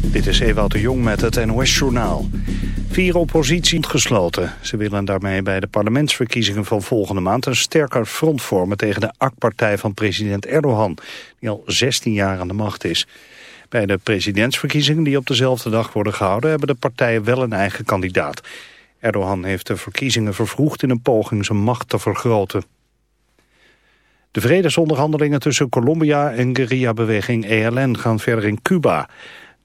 Dit is Ewout de Jong met het NOS-journaal. Vier oppositie gesloten. Ze willen daarmee bij de parlementsverkiezingen van volgende maand... een sterker front vormen tegen de AK-partij van president Erdogan... die al 16 jaar aan de macht is. Bij de presidentsverkiezingen die op dezelfde dag worden gehouden... hebben de partijen wel een eigen kandidaat. Erdogan heeft de verkiezingen vervroegd in een poging zijn macht te vergroten. De vredesonderhandelingen tussen Colombia en guerrilla-beweging ELN gaan verder in Cuba.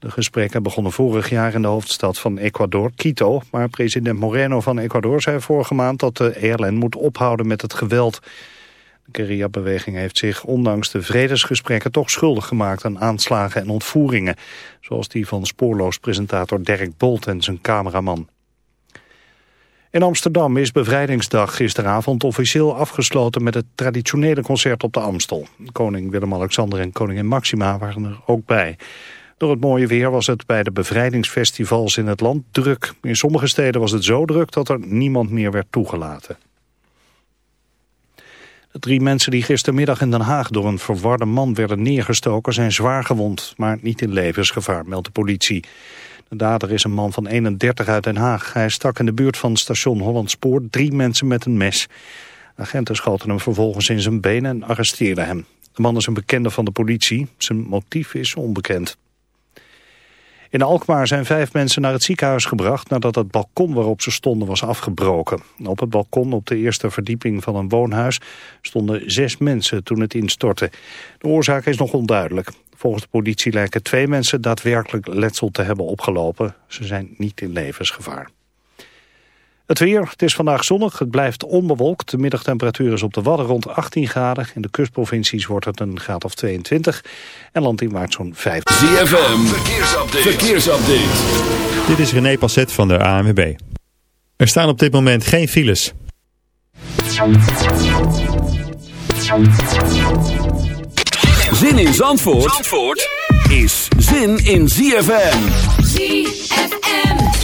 De gesprekken begonnen vorig jaar in de hoofdstad van Ecuador, Quito. Maar president Moreno van Ecuador zei vorige maand dat de ELN moet ophouden met het geweld. De guerrilla-beweging heeft zich ondanks de vredesgesprekken toch schuldig gemaakt aan aanslagen en ontvoeringen. Zoals die van spoorloos presentator Dirk Bolt en zijn cameraman. In Amsterdam is Bevrijdingsdag gisteravond officieel afgesloten met het traditionele concert op de Amstel. Koning Willem-Alexander en koningin Maxima waren er ook bij. Door het mooie weer was het bij de bevrijdingsfestivals in het land druk. In sommige steden was het zo druk dat er niemand meer werd toegelaten. De drie mensen die gistermiddag in Den Haag door een verwarde man werden neergestoken zijn zwaar gewond, maar niet in levensgevaar, meldt de politie. De dader is een man van 31 uit Den Haag. Hij stak in de buurt van station Hollandspoor drie mensen met een mes. Agenten schoten hem vervolgens in zijn benen en arresteerden hem. De man is een bekende van de politie. Zijn motief is onbekend. In Alkmaar zijn vijf mensen naar het ziekenhuis gebracht nadat het balkon waarop ze stonden was afgebroken. Op het balkon op de eerste verdieping van een woonhuis stonden zes mensen toen het instortte. De oorzaak is nog onduidelijk. Volgens de politie lijken twee mensen daadwerkelijk letsel te hebben opgelopen. Ze zijn niet in levensgevaar. Het weer, het is vandaag zonnig, het blijft onbewolkt. De middagtemperatuur is op de Wadden rond 18 graden. In de kustprovincies wordt het een graad of 22. En landinwaarts zo'n 15. ZFM, verkeersupdate. verkeersupdate. Dit is René Passet van de ANWB. Er staan op dit moment geen files. Zin in Zandvoort, Zandvoort is zin in ZFM. ZFM.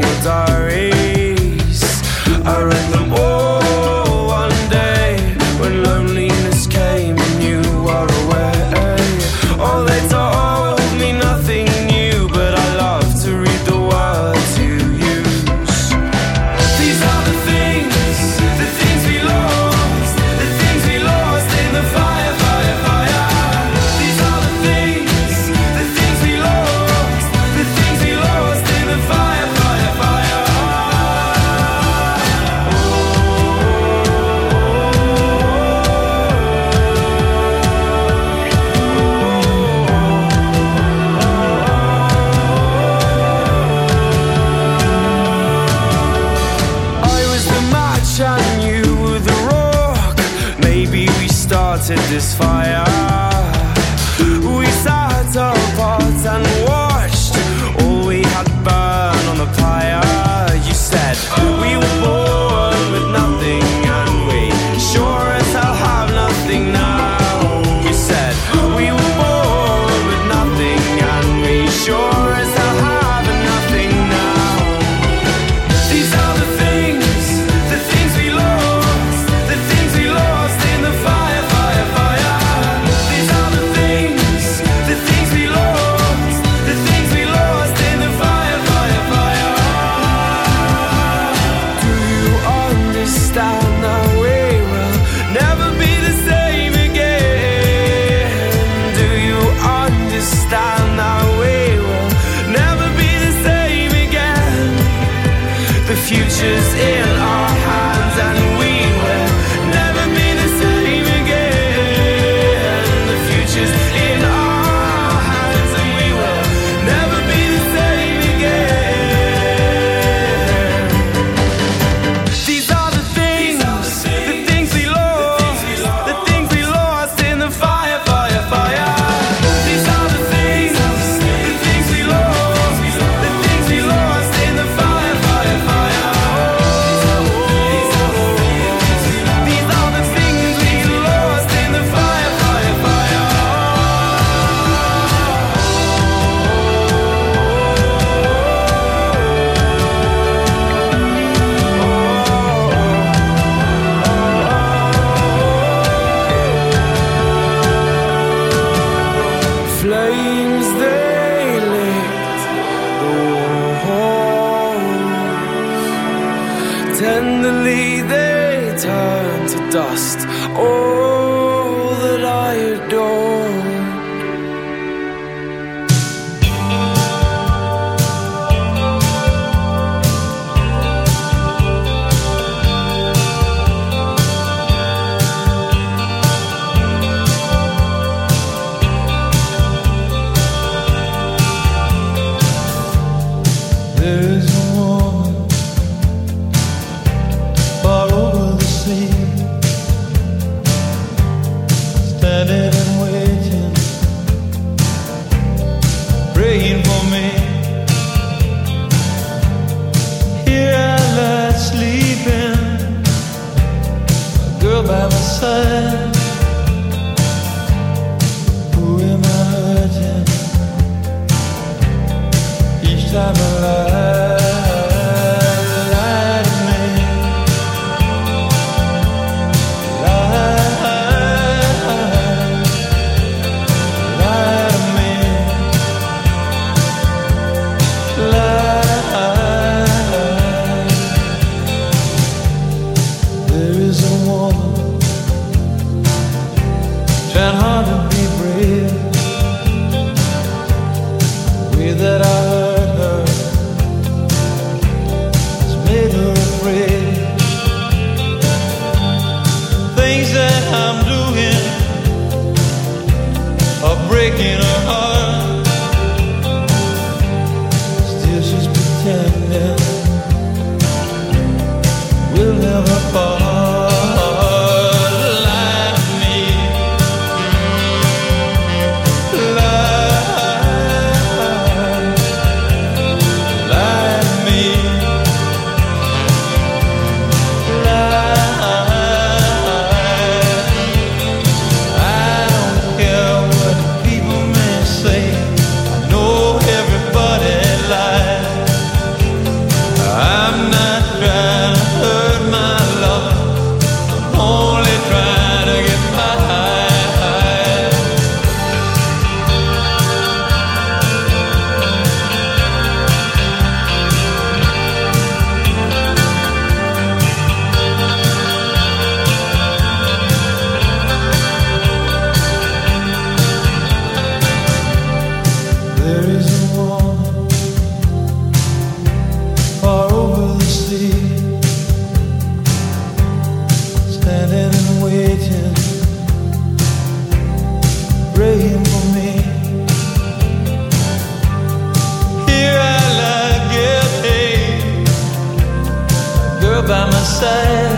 Your diaries. I read mistake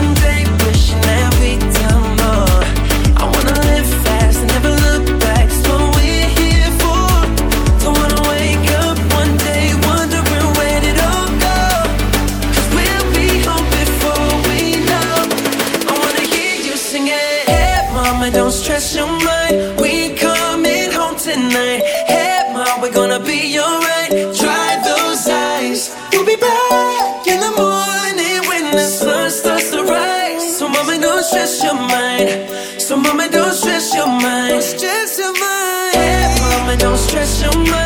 Don't Stress your mind. Yeah, mama, don't stress your mind.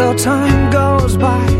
though time goes by.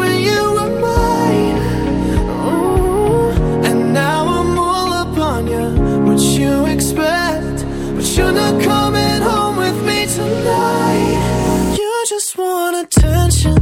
shouldn't coming home with me tonight. You just want attention.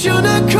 should have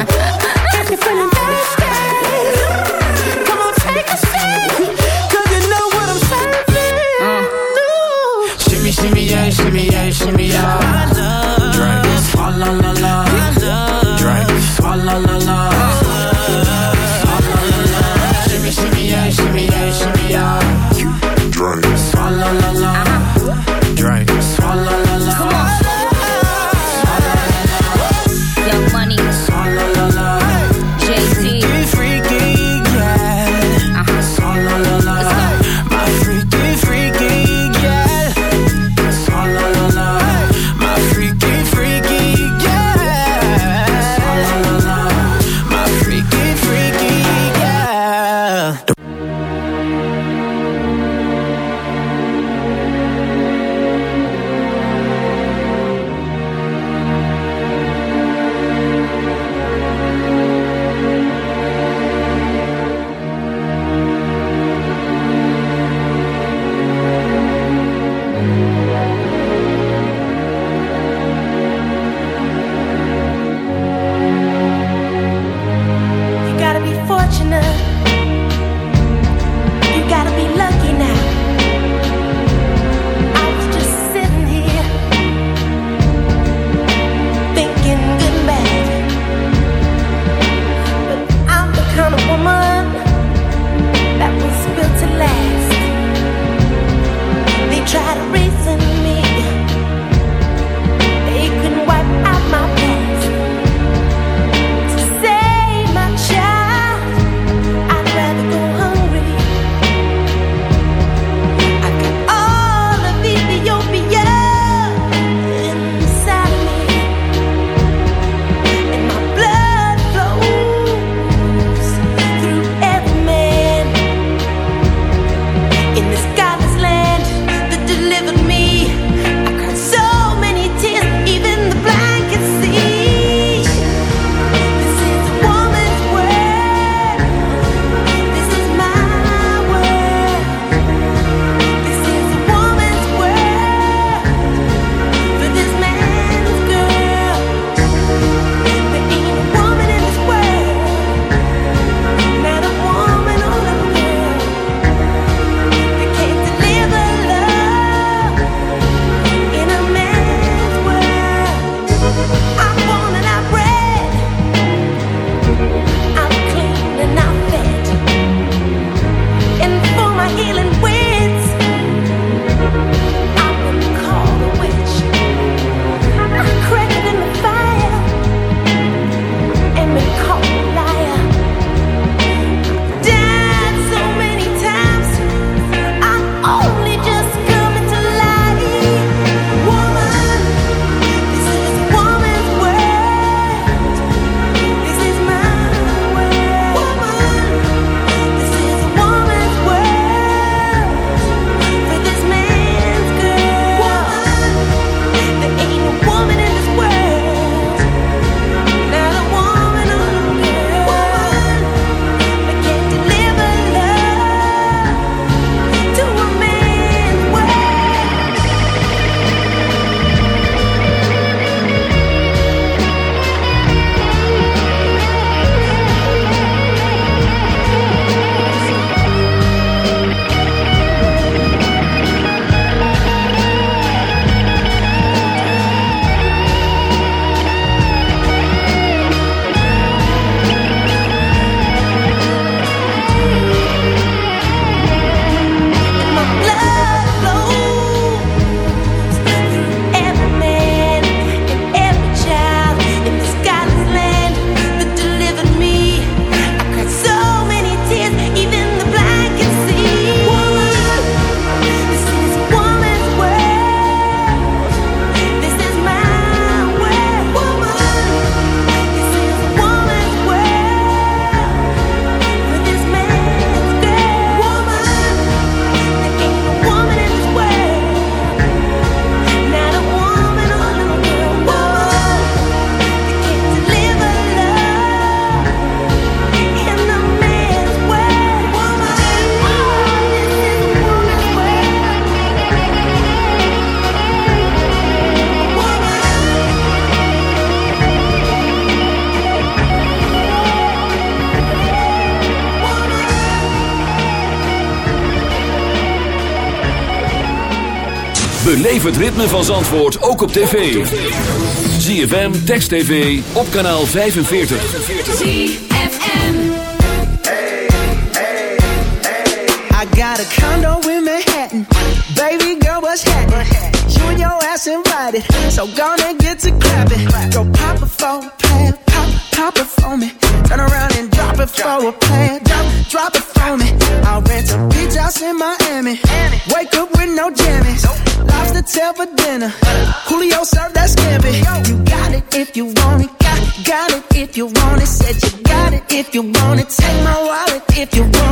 if you're feeling thirsty, come on, take a you know what I'm serving. Shimmy, shimmy, yeah, shimmy, yeah, shimmy, yeah. Beleef het ritme van Zandvoort ook op tv. ZFM, Text TV, op kanaal 45. ZFM hey, hey, hey. I got a condo in Manhattan. Baby girl, what's happening? You and your ass invited. So gonna get to clapping. Go pop it for a plan, pop, pop it for me. Turn around and drop it for a plan. Drop, drop it for me. I'll rent a beach house in Miami. Wake up with no jammies. cocktail for dinner. Julio served that scampi. You got it if you want it. Got, got it if you want it. Said you got it if you want it. Take my wallet if you want it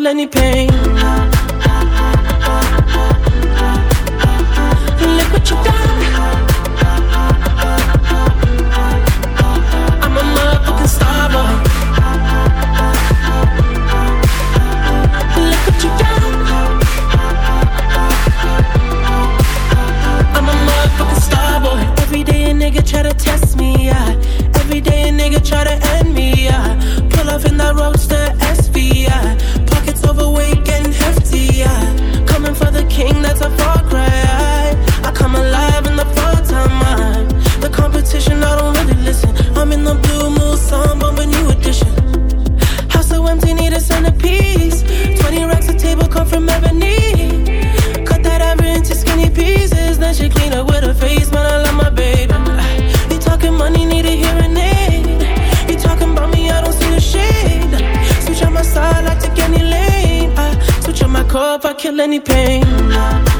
handle any pain. Kill any pain.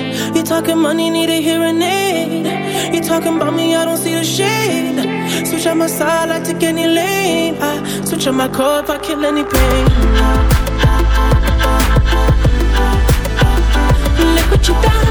Talking money, need a hearing aid. You talking about me, I don't see the shade. Switch on my side, I take any lane. I switch on my core if I kill any pain. Look what you done.